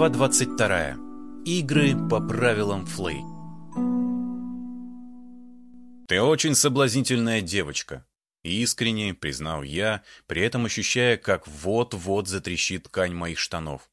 Глава 22. Игры по правилам Флей. «Ты очень соблазнительная девочка», — искренне признал я, при этом ощущая, как вот-вот затрещит ткань моих штанов.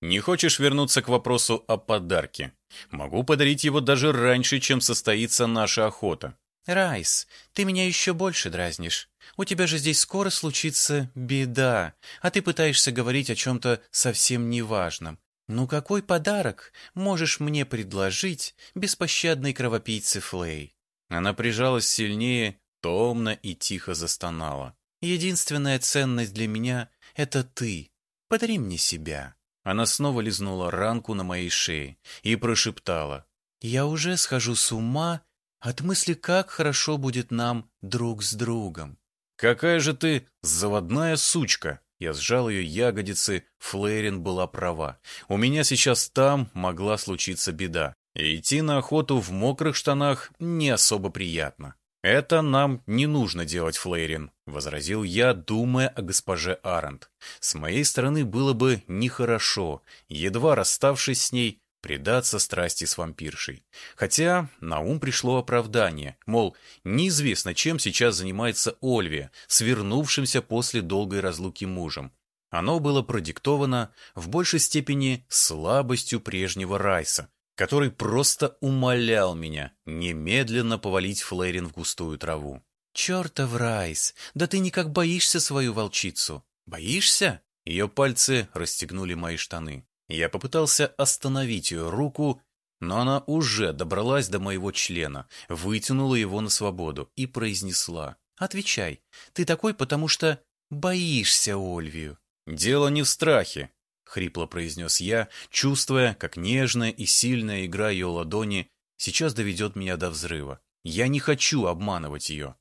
«Не хочешь вернуться к вопросу о подарке? Могу подарить его даже раньше, чем состоится наша охота». «Райс, ты меня еще больше дразнишь. У тебя же здесь скоро случится беда, а ты пытаешься говорить о чем-то совсем неважном. Ну какой подарок можешь мне предложить беспощадной кровопийце Флей?» Она прижалась сильнее, томно и тихо застонала. «Единственная ценность для меня — это ты. Подари мне себя». Она снова лизнула ранку на моей шее и прошептала. «Я уже схожу с ума от мысли, как хорошо будет нам друг с другом». «Какая же ты заводная сучка!» Я сжал ее ягодицы, Флейрин была права. У меня сейчас там могла случиться беда. И идти на охоту в мокрых штанах не особо приятно. «Это нам не нужно делать, Флейрин», — возразил я, думая о госпоже Арент. «С моей стороны было бы нехорошо, едва расставшись с ней, предаться страсти с вампиршей. Хотя на ум пришло оправдание, мол, неизвестно, чем сейчас занимается Ольвия, свернувшимся после долгой разлуки мужем. Оно было продиктовано в большей степени слабостью прежнего Райса, который просто умолял меня немедленно повалить Флэрин в густую траву. «Чертов Райс, да ты никак боишься свою волчицу. Боишься?» Ее пальцы расстегнули мои штаны. Я попытался остановить ее руку, но она уже добралась до моего члена, вытянула его на свободу и произнесла. «Отвечай, ты такой, потому что боишься Ольвию». «Дело не в страхе», — хрипло произнес я, чувствуя, как нежная и сильная игра ее ладони сейчас доведет меня до взрыва. Я не хочу обманывать ее.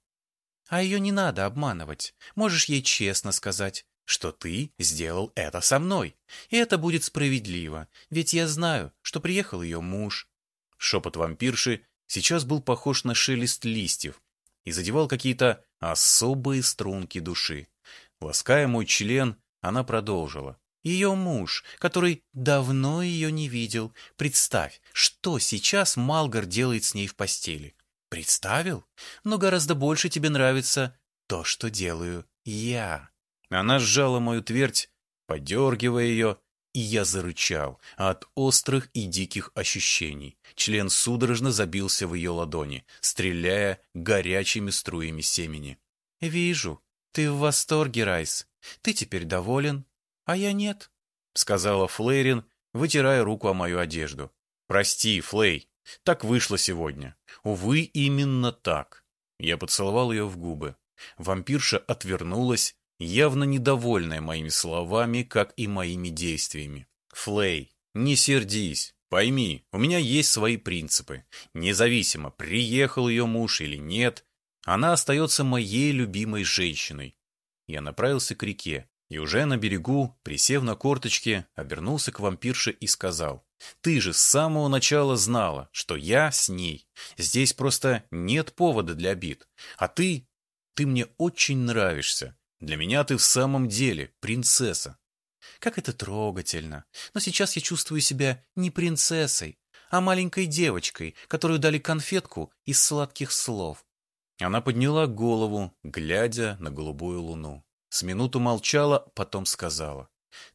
А ее не надо обманывать. Можешь ей честно сказать что ты сделал это со мной. И это будет справедливо, ведь я знаю, что приехал ее муж». Шепот вампирши сейчас был похож на шелест листьев и задевал какие-то особые струнки души. Лаская мой член, она продолжила. Ее муж, который давно ее не видел. Представь, что сейчас Малгар делает с ней в постели. Представил? Но гораздо больше тебе нравится то, что делаю я. Она сжала мою твердь, подергивая ее, и я зарычал от острых и диких ощущений. Член судорожно забился в ее ладони, стреляя горячими струями семени. «Вижу, ты в восторге, Райс. Ты теперь доволен, а я нет», — сказала Флейрин, вытирая руку о мою одежду. «Прости, Флей, так вышло сегодня. Увы, именно так». Я поцеловал ее в губы. Вампирша отвернулась явно недовольная моими словами, как и моими действиями. «Флей, не сердись. Пойми, у меня есть свои принципы. Независимо, приехал ее муж или нет, она остается моей любимой женщиной». Я направился к реке, и уже на берегу, присев на корточки, обернулся к вампирше и сказал, «Ты же с самого начала знала, что я с ней. Здесь просто нет повода для обид. А ты... ты мне очень нравишься. Для меня ты в самом деле принцесса. Как это трогательно. Но сейчас я чувствую себя не принцессой, а маленькой девочкой, которую дали конфетку из сладких слов. Она подняла голову, глядя на голубую луну. С минуту молчала, потом сказала.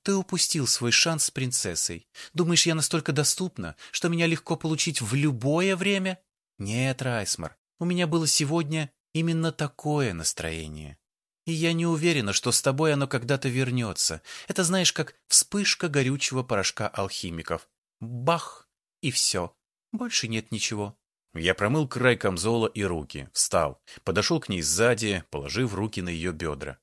«Ты упустил свой шанс с принцессой. Думаешь, я настолько доступна, что меня легко получить в любое время? Нет, Райсмар, у меня было сегодня именно такое настроение. И я не уверена, что с тобой оно когда-то вернется. Это знаешь, как вспышка горючего порошка алхимиков. Бах! И все. Больше нет ничего. Я промыл край камзола и руки, встал, подошел к ней сзади, положив руки на ее бедра.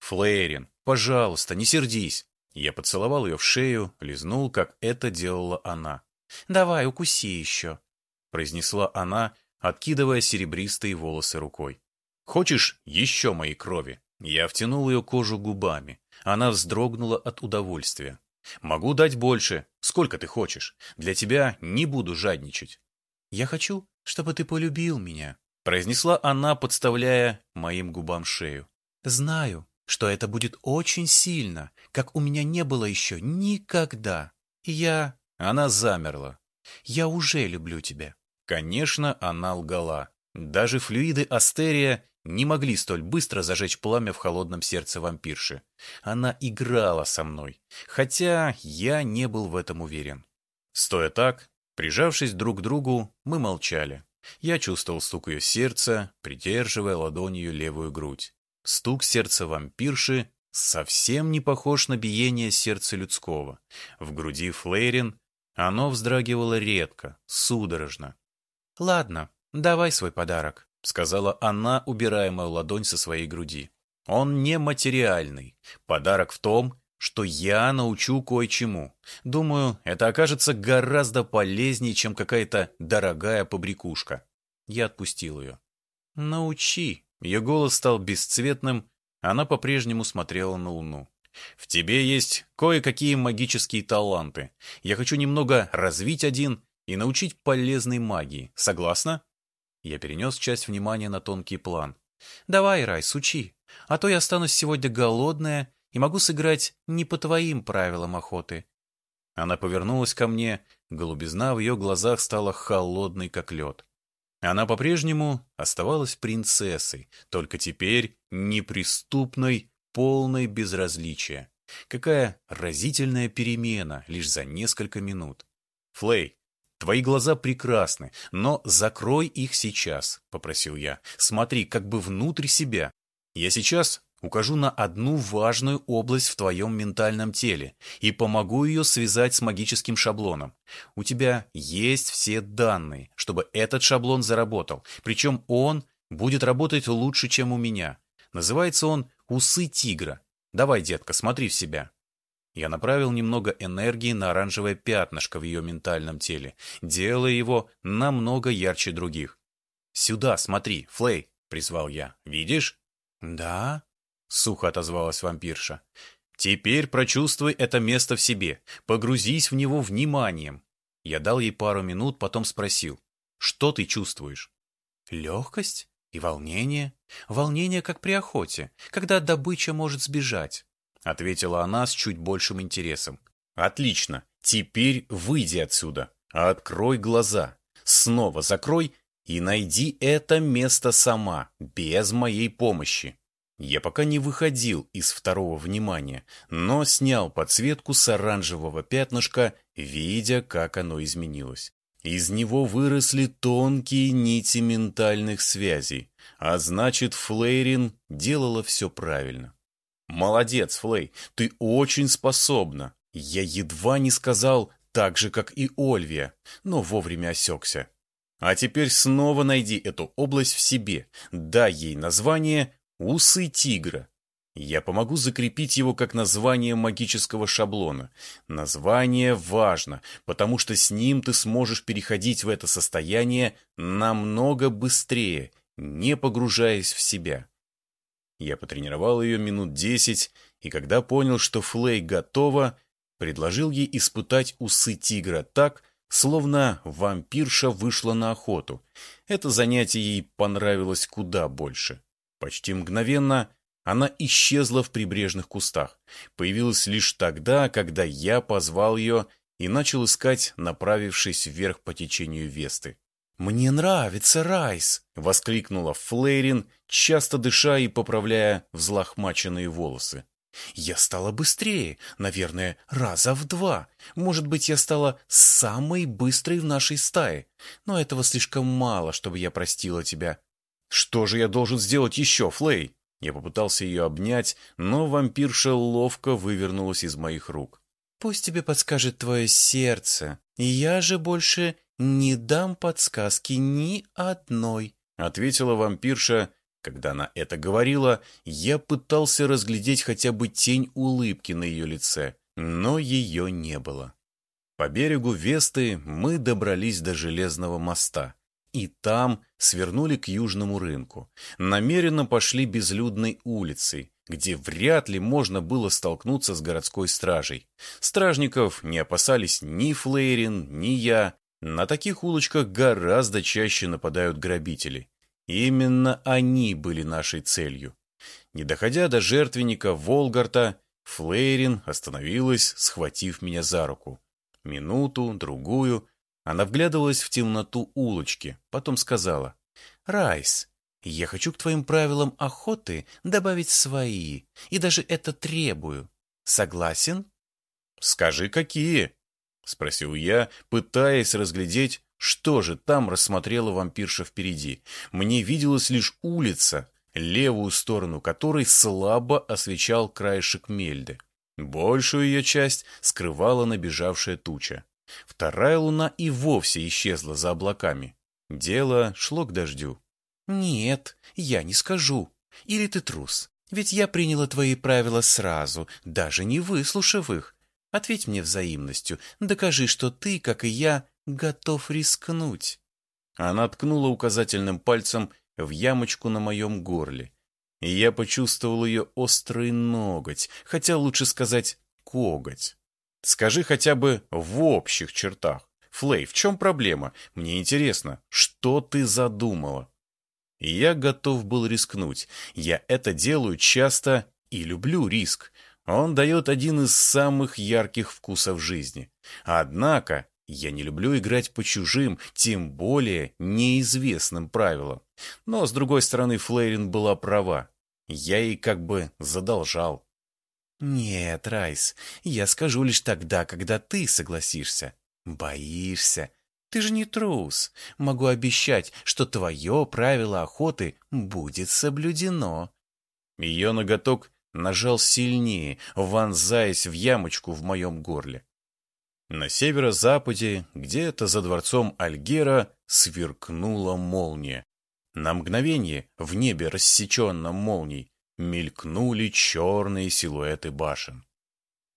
«Флейрин, пожалуйста, не сердись!» Я поцеловал ее в шею, лизнул, как это делала она. «Давай, укуси еще», — произнесла она, откидывая серебристые волосы рукой. Хочешь еще моей крови?» Я втянул ее кожу губами. Она вздрогнула от удовольствия. «Могу дать больше. Сколько ты хочешь. Для тебя не буду жадничать». «Я хочу, чтобы ты полюбил меня», — произнесла она, подставляя моим губам шею. «Знаю, что это будет очень сильно, как у меня не было еще никогда. Я... Она замерла. Я уже люблю тебя. Конечно, она лгала. Даже флюиды Астерия не могли столь быстро зажечь пламя в холодном сердце вампирши. Она играла со мной, хотя я не был в этом уверен. Стоя так, прижавшись друг к другу, мы молчали. Я чувствовал стук ее сердца, придерживая ладонью левую грудь. Стук сердца вампирши совсем не похож на биение сердца людского. В груди Флейрин оно вздрагивало редко, судорожно. «Ладно, давай свой подарок», — сказала она, убирая мою ладонь со своей груди. «Он нематериальный. Подарок в том, что я научу кое-чему. Думаю, это окажется гораздо полезнее, чем какая-то дорогая побрякушка». Я отпустил ее. «Научи». Ее голос стал бесцветным, она по-прежнему смотрела на луну. «В тебе есть кое-какие магические таланты. Я хочу немного развить один и научить полезной магии. Согласна?» Я перенес часть внимания на тонкий план. «Давай, Райс, учи, а то я останусь сегодня голодная и могу сыграть не по твоим правилам охоты». Она повернулась ко мне, голубизна в ее глазах стала холодной, как лед. Она по-прежнему оставалась принцессой, только теперь неприступной, полной безразличия. Какая разительная перемена лишь за несколько минут. Флей, твои глаза прекрасны, но закрой их сейчас, попросил я. Смотри, как бы внутрь себя. Я сейчас укажу на одну важную область в твоем ментальном теле и помогу ее связать с магическим шаблоном. У тебя есть все данные, чтобы этот шаблон заработал, причем он будет работать лучше, чем у меня. Называется он «Усы тигра». Давай, детка, смотри в себя. Я направил немного энергии на оранжевое пятнышко в ее ментальном теле, делая его намного ярче других. «Сюда, смотри, Флей», — призвал я. «Видишь?» «Да», — сухо отозвалась вампирша. «Теперь прочувствуй это место в себе, погрузись в него вниманием». Я дал ей пару минут, потом спросил, «Что ты чувствуешь?» «Легкость и волнение. Волнение, как при охоте, когда добыча может сбежать», — ответила она с чуть большим интересом. «Отлично. Теперь выйди отсюда. Открой глаза. Снова закрой и найди это место сама, без моей помощи». Я пока не выходил из второго внимания, но снял подсветку с оранжевого пятнышка, видя, как оно изменилось. Из него выросли тонкие нити ментальных связей, а значит, Флейрин делала все правильно. «Молодец, Флей, ты очень способна!» Я едва не сказал так же, как и Ольвия, но вовремя осекся. А теперь снова найди эту область в себе, дай ей название Усы тигра. Я помогу закрепить его как название магического шаблона. Название важно, потому что с ним ты сможешь переходить в это состояние намного быстрее, не погружаясь в себя. Я потренировал ее минут десять, и когда понял, что Флей готова, предложил ей испытать усы тигра так, словно вампирша вышла на охоту. Это занятие ей понравилось куда больше. Почти мгновенно она исчезла в прибрежных кустах. Появилась лишь тогда, когда я позвал ее и начал искать, направившись вверх по течению Весты. «Мне нравится Райс!» — воскликнула Флейрин, часто дыша и поправляя взлохмаченные волосы. «Я стала быстрее, наверное, раза в два. Может быть, я стала самой быстрой в нашей стае. Но этого слишком мало, чтобы я простила тебя. «Что же я должен сделать еще, Флей?» Я попытался ее обнять, но вампирша ловко вывернулась из моих рук. «Пусть тебе подскажет твое сердце. Я же больше не дам подсказки ни одной», — ответила вампирша. Когда она это говорила, я пытался разглядеть хотя бы тень улыбки на ее лице, но ее не было. По берегу Весты мы добрались до железного моста и там свернули к южному рынку. Намеренно пошли безлюдной улицей, где вряд ли можно было столкнуться с городской стражей. Стражников не опасались ни Флейрин, ни я. На таких улочках гораздо чаще нападают грабители. Именно они были нашей целью. Не доходя до жертвенника Волгарта, Флейрин остановилась, схватив меня за руку. Минуту, другую. Она вглядывалась в темноту улочки, потом сказала. «Райс, я хочу к твоим правилам охоты добавить свои, и даже это требую. Согласен?» «Скажи, какие?» — спросил я, пытаясь разглядеть, что же там рассмотрела вампирша впереди. Мне виделась лишь улица, левую сторону которой слабо освещал краешек мельды. Большую ее часть скрывала набежавшая туча. Вторая луна и вовсе исчезла за облаками. Дело шло к дождю. «Нет, я не скажу. Или ты трус? Ведь я приняла твои правила сразу, даже не выслушав их. Ответь мне взаимностью, докажи, что ты, как и я, готов рискнуть». Она ткнула указательным пальцем в ямочку на моем горле. И я почувствовал ее острый ноготь, хотя лучше сказать коготь. Скажи хотя бы в общих чертах. Флей, в чем проблема? Мне интересно, что ты задумала? Я готов был рискнуть. Я это делаю часто и люблю риск. Он дает один из самых ярких вкусов жизни. Однако я не люблю играть по чужим, тем более неизвестным правилам. Но, с другой стороны, Флейрин была права. Я ей как бы задолжал. «Нет, Райс, я скажу лишь тогда, когда ты согласишься. Боишься. Ты же не трус. Могу обещать, что твое правило охоты будет соблюдено». Ее ноготок нажал сильнее, вонзаясь в ямочку в моем горле. На северо-западе, где-то за дворцом Альгера, сверкнула молния. На мгновение в небе, рассеченном молнией, мелькнули черные силуэты башен.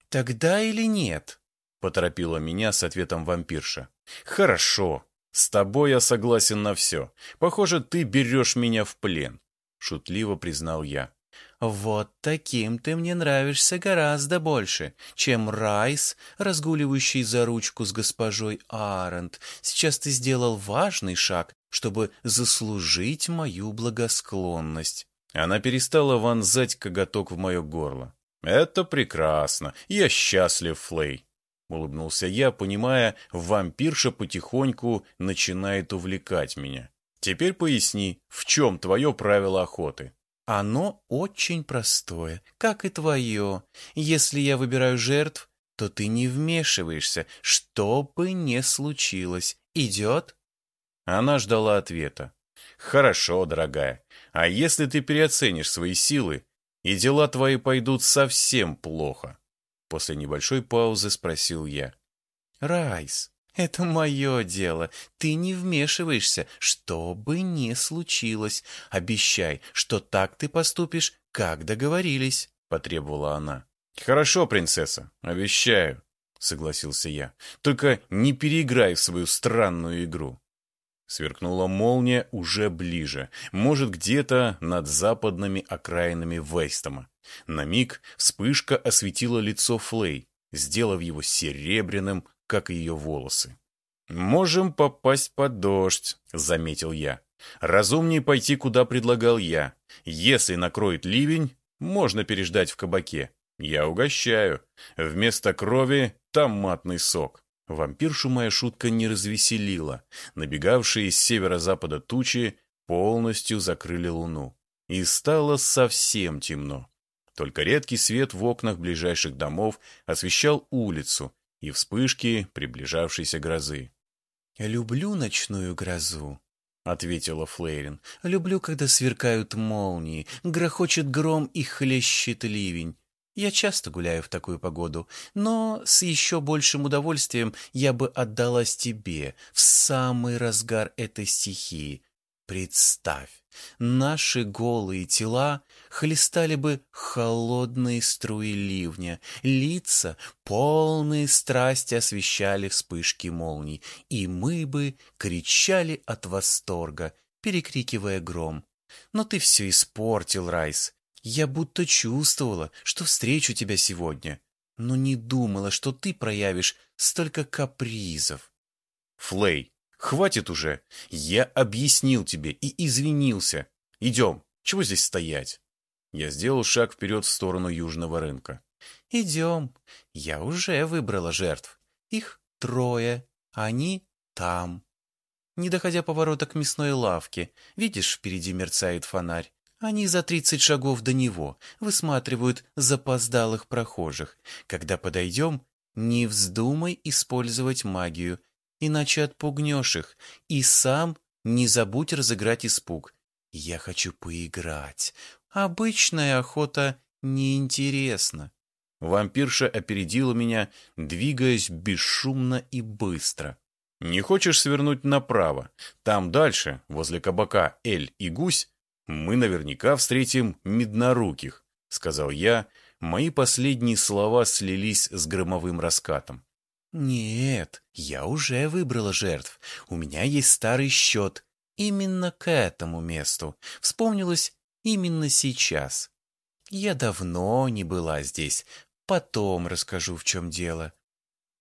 «Тогда или нет?» — поторопила меня с ответом вампирша. «Хорошо. С тобой я согласен на все. Похоже, ты берешь меня в плен», — шутливо признал я. «Вот таким ты мне нравишься гораздо больше, чем Райс, разгуливающий за ручку с госпожой Арент. Сейчас ты сделал важный шаг, чтобы заслужить мою благосклонность». Она перестала вонзать коготок в мое горло. «Это прекрасно. Я счастлив, Флей», — улыбнулся я, понимая, вампирша потихоньку начинает увлекать меня. «Теперь поясни, в чем твое правило охоты?» Оно очень простое, как и твое. Если я выбираю жертв, то ты не вмешиваешься, что бы ни случилось. Идет?» Она ждала ответа. «Хорошо, дорогая. А если ты переоценишь свои силы, и дела твои пойдут совсем плохо?» После небольшой паузы спросил я. «Райс, это мое дело. Ты не вмешиваешься, что бы ни случилось. Обещай, что так ты поступишь, как договорились», — потребовала она. «Хорошо, принцесса, обещаю», — согласился я. «Только не переиграй в свою странную игру». Сверкнула молния уже ближе, может, где-то над западными окраинами Вейстома. На миг вспышка осветила лицо Флей, сделав его серебряным, как и ее волосы. «Можем попасть под дождь», — заметил я. «Разумнее пойти, куда предлагал я. Если накроет ливень, можно переждать в кабаке. Я угощаю. Вместо крови томатный сок». Вампиршу моя шутка не развеселила. Набегавшие с северо-запада тучи полностью закрыли луну. И стало совсем темно. Только редкий свет в окнах ближайших домов освещал улицу, и вспышки приближавшейся грозы. «Люблю ночную грозу», — ответила Флейрин. «Люблю, когда сверкают молнии, грохочет гром и хлещет ливень. Я часто гуляю в такую погоду, но с еще большим удовольствием я бы отдалась тебе в самый разгар этой стихии. Представь, наши голые тела хлестали бы холодные струи ливня, лица, полные страсти освещали вспышки молний, и мы бы кричали от восторга, перекрикивая гром. Но ты все испортил, Райс. Я будто чувствовала, что встречу тебя сегодня, но не думала, что ты проявишь столько капризов. Флей, Хватит уже. Я объяснил тебе и извинился. Идем. Чего здесь стоять? Я сделал шаг вперед в сторону южного рынка. Идем. Я уже выбрала жертв. Их трое, они там. Не доходя поворота к мясной лавке, видишь, впереди мерцает фонарь. Они за тридцать шагов до него высматривают запоздалых прохожих. Когда подойдем, не вздумай использовать магию, иначе отпугнешь их, и сам не забудь разыграть испуг. Я хочу поиграть. Обычная охота неинтересна. Вампирша опередила меня, двигаясь бесшумно и быстро. «Не хочешь свернуть направо? Там дальше, возле кабака «Эль» и «Гусь», мы наверняка встретим медноруких», — сказал я. Мои последние слова слились с громовым раскатом. «Нет, я уже выбрала жертв. У меня есть старый счет. Именно к этому месту. Вспомнилось именно сейчас. Я давно не была здесь. Потом расскажу, в чем дело».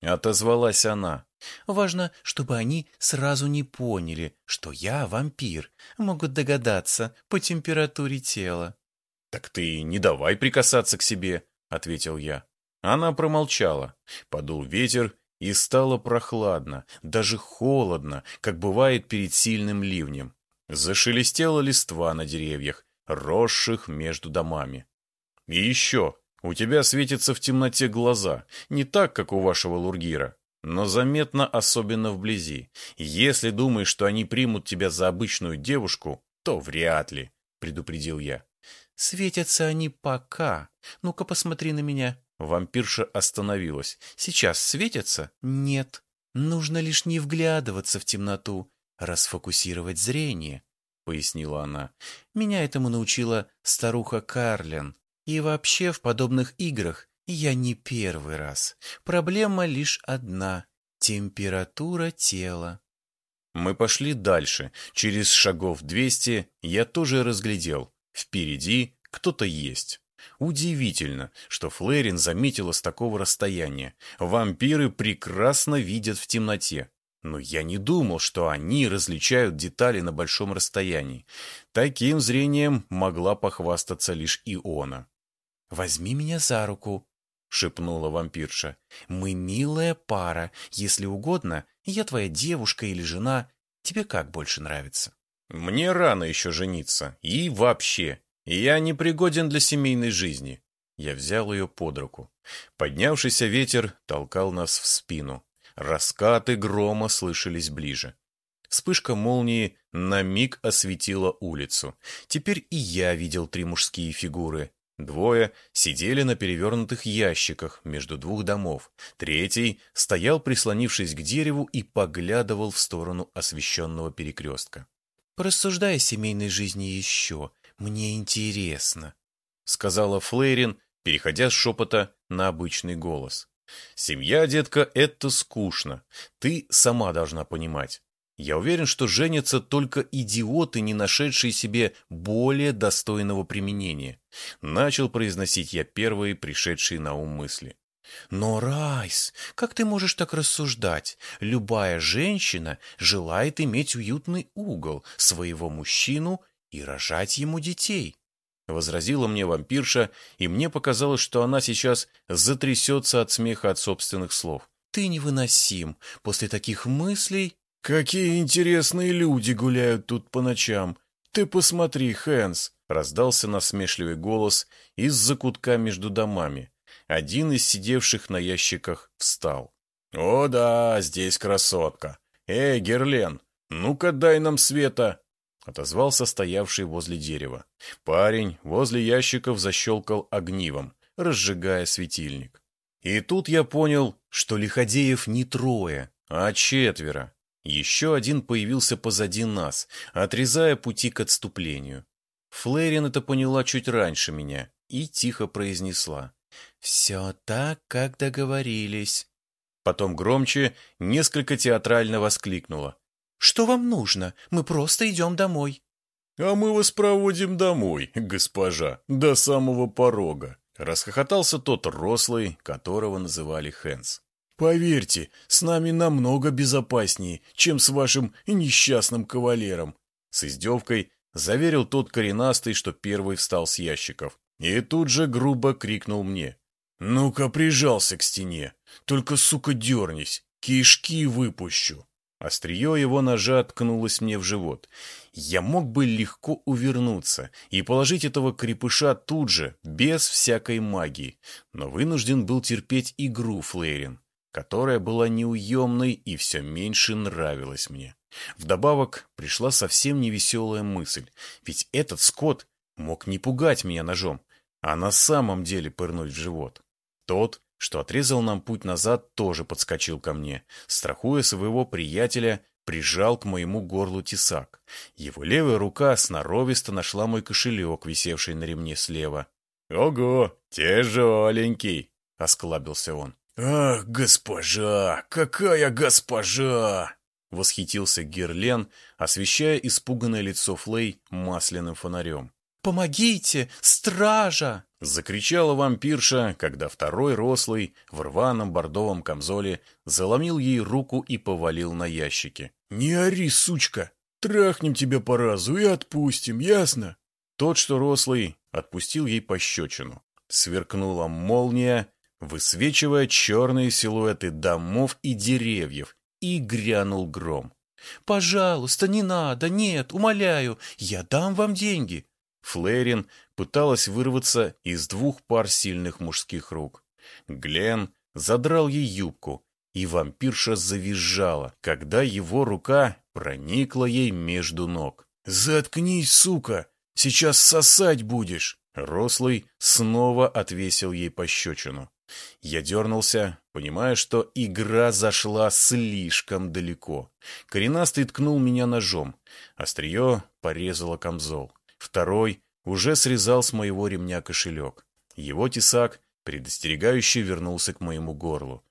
Отозвалась она. Важно, чтобы они сразу не поняли, что я вампир. Могут догадаться по температуре тела. «Так ты не давай прикасаться к себе», — ответил я. Она промолчала. Подул ветер, и стало прохладно, даже холодно, как бывает перед сильным ливнем. Зашелестела листва на деревьях, росших между домами. И еще, у тебя светятся в темноте глаза, не так, как у вашего лургира, но заметно особенно вблизи. Если думаешь, что они примут тебя за обычную девушку, то вряд ли, предупредил я. Светятся они пока. Ну-ка посмотри на меня. Вампирша остановилась. Сейчас светятся? Нет. Нужно лишь не вглядываться в темноту, расфокусировать зрение, пояснила она. Меня этому научила старуха Карлин. И вообще в подобных играх я не первый раз. Проблема лишь одна — температура тела. Мы пошли дальше. Через шагов двести я тоже разглядел. Впереди кто-то есть. Удивительно, что Флэрин заметила с такого расстояния. Вампиры прекрасно видят в темноте. Но я не думал, что они различают детали на большом расстоянии. Таким зрением могла похвастаться лишь Иона. «Возьми меня за руку», — шепнула вампирша. «Мы милая пара. Если угодно, я твоя девушка или жена. Тебе как больше нравится?» «Мне рано еще жениться. И вообще. Я не пригоден для семейной жизни». Я взял ее под руку. Поднявшийся ветер толкал нас в спину. Раскаты грома слышались ближе. Вспышка молнии на миг осветила улицу. Теперь и я видел три мужские фигуры. Двое сидели на перевернутых ящиках между двух домов. Третий стоял, прислонившись к дереву, и поглядывал в сторону освещенного перекрестка. «Порассуждай о семейной жизни еще. Мне интересно», — сказала Флейрин, переходя с шепота на обычный голос. «Семья, детка, это скучно. Ты сама должна понимать. Я уверен, что женятся только идиоты, не нашедшие себе более достойного применения. Начал произносить я первые пришедшие на ум мысли. Но, Райс, как ты можешь так рассуждать? Любая женщина желает иметь уютный угол, своего мужчину и рожать ему детей. Возразила мне вампирша, и мне показалось, что она сейчас затрясется от смеха от собственных слов. Ты невыносим. После таких мыслей «Какие интересные люди гуляют тут по ночам! Ты посмотри, Хэнс!» — раздался насмешливый голос из-за кутка между домами. Один из сидевших на ящиках встал. «О да, здесь красотка! Эй, Герлен, ну-ка дай нам света!» — отозвался стоявший возле дерева. Парень возле ящиков защелкал огнивом, разжигая светильник. И тут я понял, что лиходеев не трое, а четверо. Еще один появился позади нас, отрезая пути к отступлению. Флэрин это поняла чуть раньше меня и тихо произнесла. «Все так, как договорились». Потом громче, несколько театрально воскликнула. «Что вам нужно? Мы просто идем домой». «А мы вас проводим домой, госпожа, до самого порога», — расхохотался тот рослый, которого называли Хэнс. Поверьте, с нами намного безопаснее, чем с вашим несчастным кавалером. С издевкой заверил тот коренастый, что первый встал с ящиков. И тут же грубо крикнул мне. «Ну-ка, прижался к стене. Только, сука, дернись. кишки выпущу. Острие его ножа ткнулось мне в живот. Я мог бы легко увернуться и положить этого крепыша тут же, без всякой магии, но вынужден был терпеть игру Флейрин, которая была неуемной и все меньше нравилась мне. Вдобавок пришла совсем невеселая мысль, ведь этот скот мог не пугать меня ножом, а на самом деле пырнуть в живот. Тот что отрезал нам путь назад, тоже подскочил ко мне. Страхуя своего приятеля, прижал к моему горлу тесак. Его левая рука сноровисто нашла мой кошелек, висевший на ремне слева. «Ого, тяжеленький!» — осклабился он. «Ах, госпожа! Какая госпожа!» — восхитился Герлен, освещая испуганное лицо Флей масляным фонарем. «Помогите! Стража!» — закричала вампирша, когда второй рослый в рваном бордовом камзоле заломил ей руку и повалил на ящики. «Не ори, сучка! Трахнем тебя по разу и отпустим, ясно?» Тот, что рослый, отпустил ей пощечину. Сверкнула молния, высвечивая черные силуэты домов и деревьев, и грянул гром. «Пожалуйста, не надо, нет, умоляю, я дам вам деньги!» Флэрин пыталась вырваться из двух пар сильных мужских рук. Глен задрал ей юбку, и вампирша завизжала, когда его рука проникла ей между ног. «Заткнись, сука! Сейчас сосать будешь!» Рослый снова отвесил ей пощечину. Я дернулся, понимая, что игра зашла слишком далеко. Коренастый ткнул меня ножом. Острие порезало камзол. Второй уже срезал с моего ремня кошелек. Его тесак предостерегающе вернулся к моему горлу.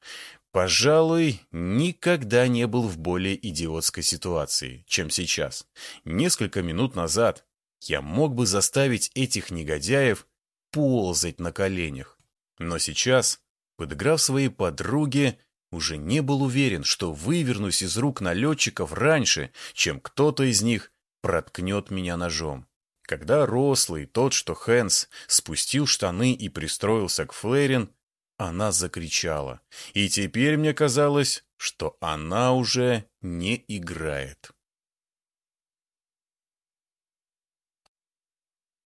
Пожалуй, никогда не был в более идиотской ситуации, чем сейчас. Несколько минут назад я мог бы заставить этих негодяев ползать на коленях. Но сейчас, подыграв своей подруге, уже не был уверен, что вывернусь из рук налетчиков раньше, чем кто-то из них проткнет меня ножом. Когда рослый, тот, что Хэнс, спустил штаны и пристроился к Флэрин, она закричала. И теперь мне казалось, что она уже не играет.